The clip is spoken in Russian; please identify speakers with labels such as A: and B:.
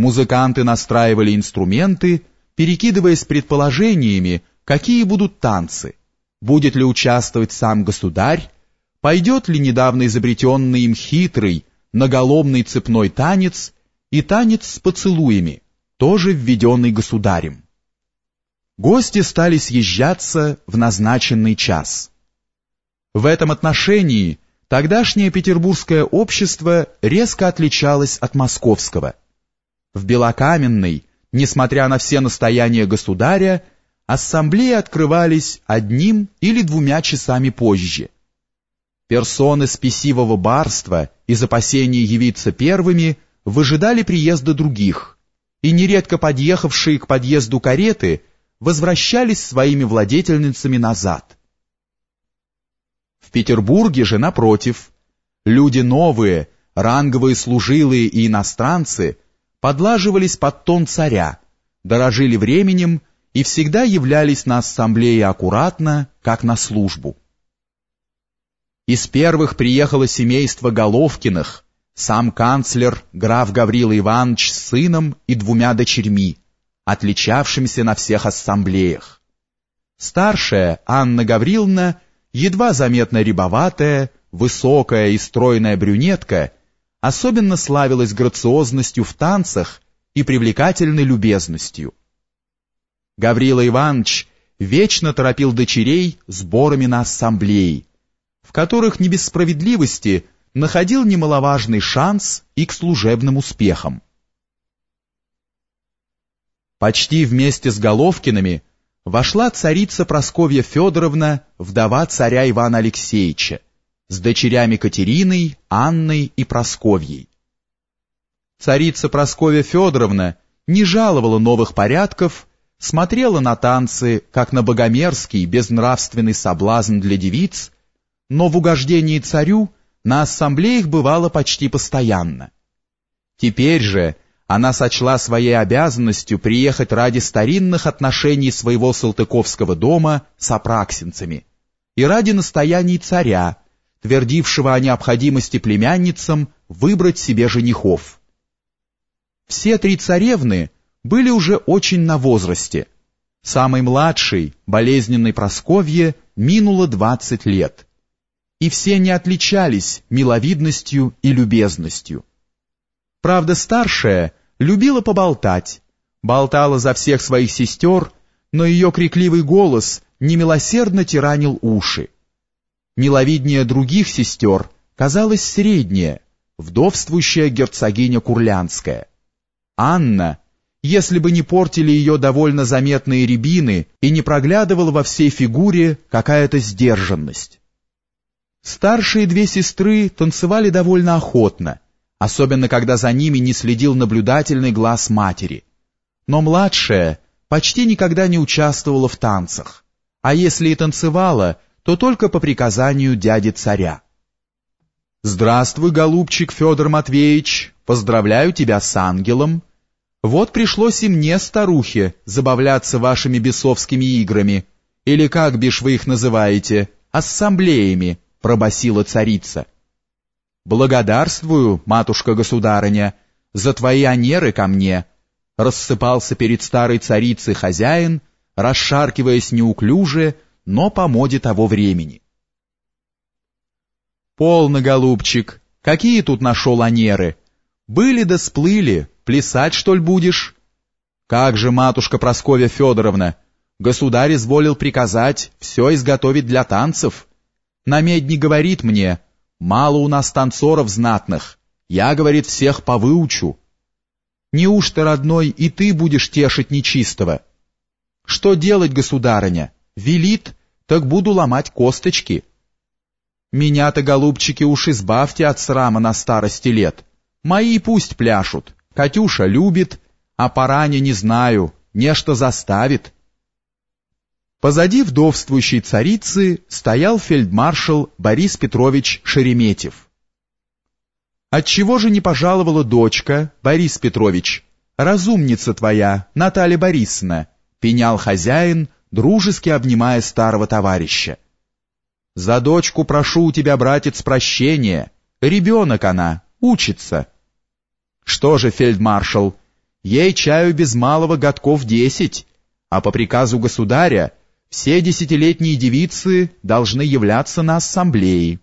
A: Музыканты настраивали инструменты, перекидываясь предположениями, какие будут танцы, будет ли участвовать сам государь, пойдет ли недавно изобретенный им хитрый, наголомный цепной танец и танец с поцелуями, тоже введенный государем. Гости стали съезжаться в назначенный час. В этом отношении тогдашнее петербургское общество резко отличалось от московского. В Белокаменной, несмотря на все настояния государя, ассамблеи открывались одним или двумя часами позже. Персоны спесивого барства из опасения явиться первыми выжидали приезда других, и нередко подъехавшие к подъезду кареты возвращались своими владетельницами назад. В Петербурге же, напротив, люди новые, ранговые служилые и иностранцы подлаживались под тон царя, дорожили временем и всегда являлись на ассамблее аккуратно, как на службу. Из первых приехало семейство Головкиных, сам канцлер граф Гаврила Иванович с сыном и двумя дочерьми, отличавшимся на всех ассамблеях. Старшая, Анна Гавриловна, едва заметно рябоватая, высокая и стройная брюнетка, особенно славилась грациозностью в танцах и привлекательной любезностью. Гаврила Иванович вечно торопил дочерей сборами на ассамблеи, в которых не без справедливости находил немаловажный шанс и к служебным успехам. Почти вместе с Головкиными вошла царица Просковья Федоровна, вдова царя Ивана Алексеевича, с дочерями Катериной, Анной и Просковьей. Царица Просковья Федоровна не жаловала новых порядков смотрела на танцы, как на богомерзкий, безнравственный соблазн для девиц, но в угождении царю на ассамблеях бывало почти постоянно. Теперь же она сочла своей обязанностью приехать ради старинных отношений своего салтыковского дома с апраксинцами и ради настояний царя, твердившего о необходимости племянницам выбрать себе женихов. Все три царевны были уже очень на возрасте. Самой младшей, болезненной Просковье, минуло 20 лет. И все не отличались миловидностью и любезностью. Правда, старшая любила поболтать, болтала за всех своих сестер, но ее крикливый голос немилосердно тиранил уши. Миловиднее других сестер казалась средняя, вдовствующая герцогиня Курлянская. Анна, если бы не портили ее довольно заметные рябины и не проглядывала во всей фигуре какая-то сдержанность. Старшие две сестры танцевали довольно охотно, особенно когда за ними не следил наблюдательный глаз матери. Но младшая почти никогда не участвовала в танцах, а если и танцевала, то только по приказанию дяди царя. «Здравствуй, голубчик Федор Матвеевич, поздравляю тебя с ангелом», вот пришлось и мне, старухе, забавляться вашими бесовскими играми, или как бишь вы их называете, ассамблеями, пробасила царица. Благодарствую, матушка-государыня, за твои анеры ко мне, рассыпался перед старой царицей хозяин, расшаркиваясь неуклюже, но по моде того времени. Полно, голубчик, какие тут нашел анеры? Были да сплыли, Плясать, что ли, будешь? Как же, матушка Прасковья Федоровна, государь изволил приказать все изготовить для танцев. Намедни говорит мне, мало у нас танцоров знатных, я, говорит, всех повыучу. Неужто, родной, и ты будешь тешить нечистого? Что делать, государыня? Велит, так буду ломать косточки. Меня-то, голубчики, уж избавьте от срама на старости лет. Мои пусть пляшут. Катюша любит, а паране не знаю, нечто заставит. Позади вдовствующей царицы стоял фельдмаршал Борис Петрович Шереметьев. Отчего же не пожаловала дочка, Борис Петрович, разумница твоя, Наталья Борисовна, пенял хозяин, дружески обнимая старого товарища. За дочку прошу у тебя, братец, прощения. Ребенок она, учится. Что же, фельдмаршал, Ей чаю без малого годков десять, а по приказу государя все десятилетние девицы должны являться на ассамблеи.